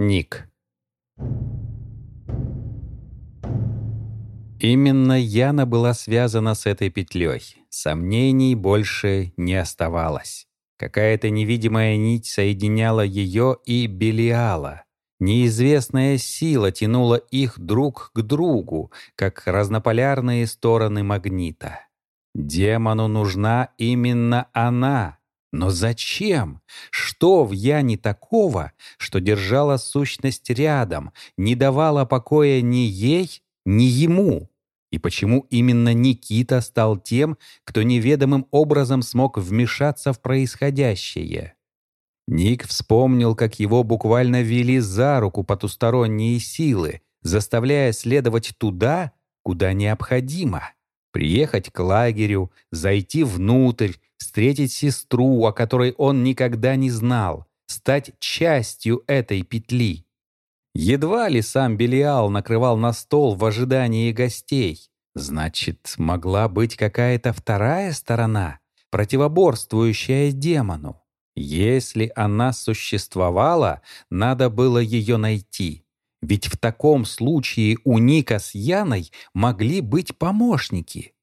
Ник. Именно Яна была связана с этой петлей. Сомнений больше не оставалось. Какая-то невидимая нить соединяла ее и Белиала. Неизвестная сила тянула их друг к другу, как разнополярные стороны магнита. Демону нужна именно она, но зачем? Что в Яне такого, что держала сущность рядом, не давала покоя ни ей, ни ему? И почему именно Никита стал тем, кто неведомым образом смог вмешаться в происходящее? Ник вспомнил, как его буквально вели за руку потусторонние силы, заставляя следовать туда, куда необходимо. Приехать к лагерю, зайти внутрь, встретить сестру, о которой он никогда не знал, стать частью этой петли. Едва ли сам Белиал накрывал на стол в ожидании гостей. Значит, могла быть какая-то вторая сторона, противоборствующая демону. Если она существовала, надо было ее найти. Ведь в таком случае у Ника с Яной могли быть помощники.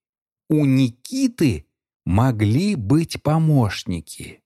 У Никиты могли быть помощники.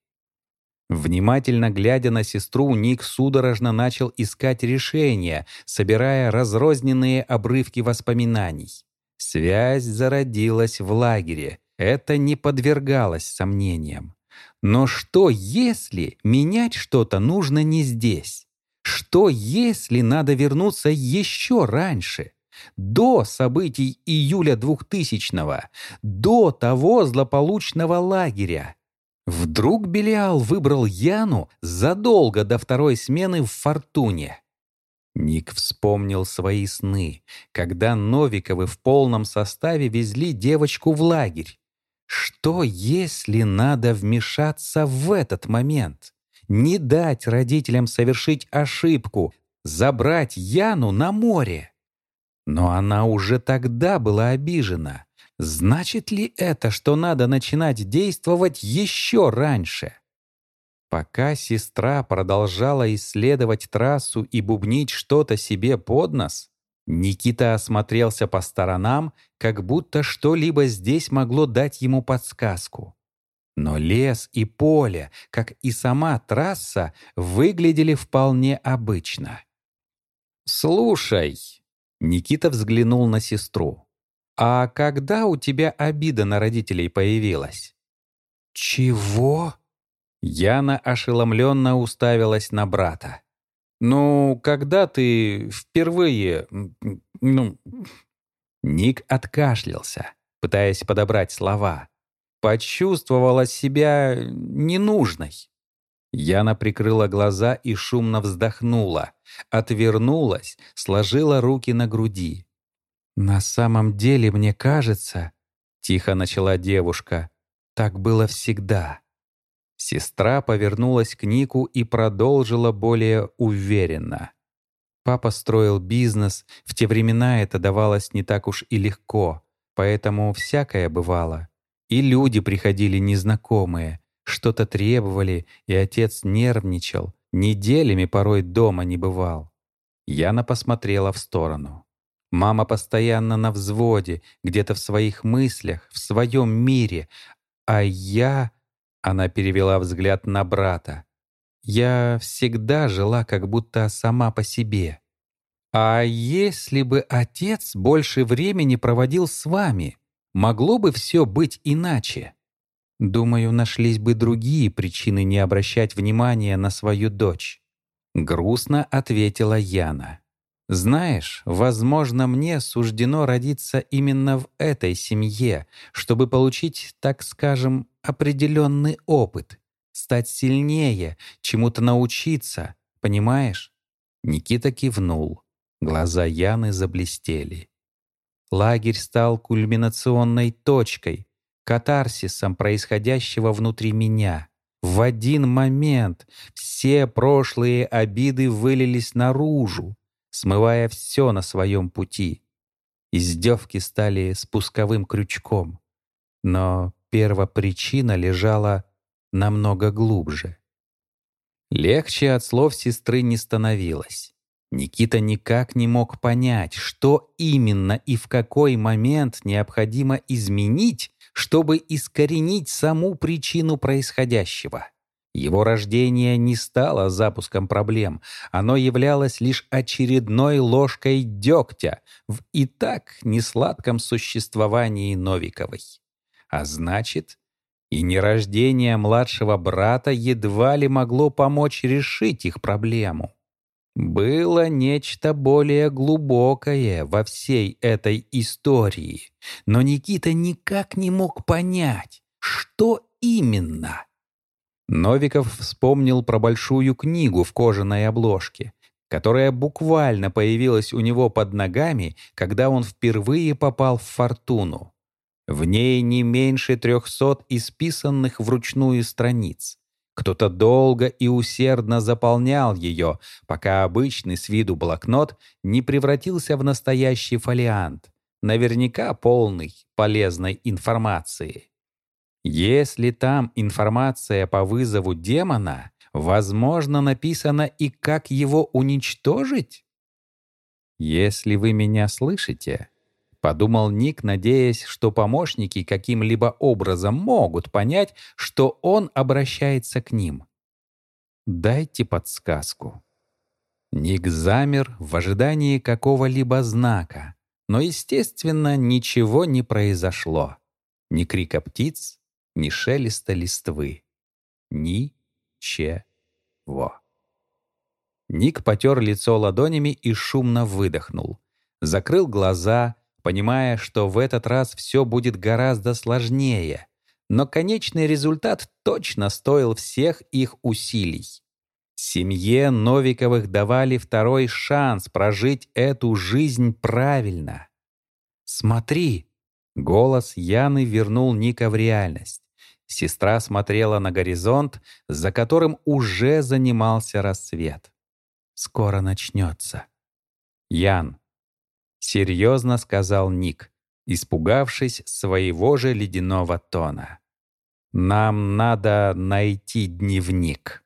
Внимательно глядя на сестру, Ник судорожно начал искать решения, собирая разрозненные обрывки воспоминаний. Связь зародилась в лагере. Это не подвергалось сомнениям. Но что, если менять что-то нужно не здесь? Что, если надо вернуться еще раньше? до событий июля 2000-го, до того злополучного лагеря. Вдруг Белиал выбрал Яну задолго до второй смены в «Фортуне». Ник вспомнил свои сны, когда Новиковы в полном составе везли девочку в лагерь. Что, если надо вмешаться в этот момент? Не дать родителям совершить ошибку, забрать Яну на море? Но она уже тогда была обижена. Значит ли это, что надо начинать действовать еще раньше? Пока сестра продолжала исследовать трассу и бубнить что-то себе под нос, Никита осмотрелся по сторонам, как будто что-либо здесь могло дать ему подсказку. Но лес и поле, как и сама трасса, выглядели вполне обычно. «Слушай», Никита взглянул на сестру. «А когда у тебя обида на родителей появилась?» «Чего?» Яна ошеломленно уставилась на брата. «Ну, когда ты впервые... ну...» Ник откашлялся, пытаясь подобрать слова. Почувствовала себя ненужной. Яна прикрыла глаза и шумно вздохнула, отвернулась, сложила руки на груди. «На самом деле, мне кажется...» — тихо начала девушка. «Так было всегда». Сестра повернулась к Нику и продолжила более уверенно. Папа строил бизнес, в те времена это давалось не так уж и легко, поэтому всякое бывало. И люди приходили незнакомые, что-то требовали, и отец нервничал, неделями порой дома не бывал. Яна посмотрела в сторону. Мама постоянно на взводе, где-то в своих мыслях, в своем мире, а я... Она перевела взгляд на брата. «Я всегда жила как будто сама по себе. А если бы отец больше времени проводил с вами, могло бы все быть иначе?» Думаю, нашлись бы другие причины не обращать внимания на свою дочь. Грустно ответила Яна. Знаешь, возможно, мне суждено родиться именно в этой семье, чтобы получить, так скажем, определенный опыт, стать сильнее, чему-то научиться, понимаешь? Никита кивнул. Глаза Яны заблестели. Лагерь стал кульминационной точкой, катарсисом происходящего внутри меня. В один момент все прошлые обиды вылились наружу, смывая все на своем пути. Издевки стали спусковым крючком. Но первопричина лежала намного глубже. Легче от слов сестры не становилось. Никита никак не мог понять, что именно и в какой момент необходимо изменить, чтобы искоренить саму причину происходящего. Его рождение не стало запуском проблем, оно являлось лишь очередной ложкой дегтя в и так несладком существовании Новиковой. А значит, и нерождение младшего брата едва ли могло помочь решить их проблему. Было нечто более глубокое во всей этой истории, но Никита никак не мог понять, что именно. Новиков вспомнил про большую книгу в кожаной обложке, которая буквально появилась у него под ногами, когда он впервые попал в «Фортуну». В ней не меньше трехсот исписанных вручную страниц. Кто-то долго и усердно заполнял ее, пока обычный с виду блокнот не превратился в настоящий фолиант, наверняка полный полезной информации. Если там информация по вызову демона, возможно, написано и как его уничтожить? Если вы меня слышите, — подумал Ник, надеясь, что помощники каким-либо образом могут понять, что он обращается к ним. «Дайте подсказку». Ник замер в ожидании какого-либо знака, но, естественно, ничего не произошло. Ни крика птиц, ни шелеста листвы. Ни-че-во. Ник потер лицо ладонями и шумно выдохнул. Закрыл глаза, понимая, что в этот раз все будет гораздо сложнее, но конечный результат точно стоил всех их усилий. Семье Новиковых давали второй шанс прожить эту жизнь правильно. «Смотри!» — голос Яны вернул Ника в реальность. Сестра смотрела на горизонт, за которым уже занимался рассвет. «Скоро начнется». «Ян, — серьезно сказал Ник, испугавшись своего же ледяного тона. «Нам надо найти дневник».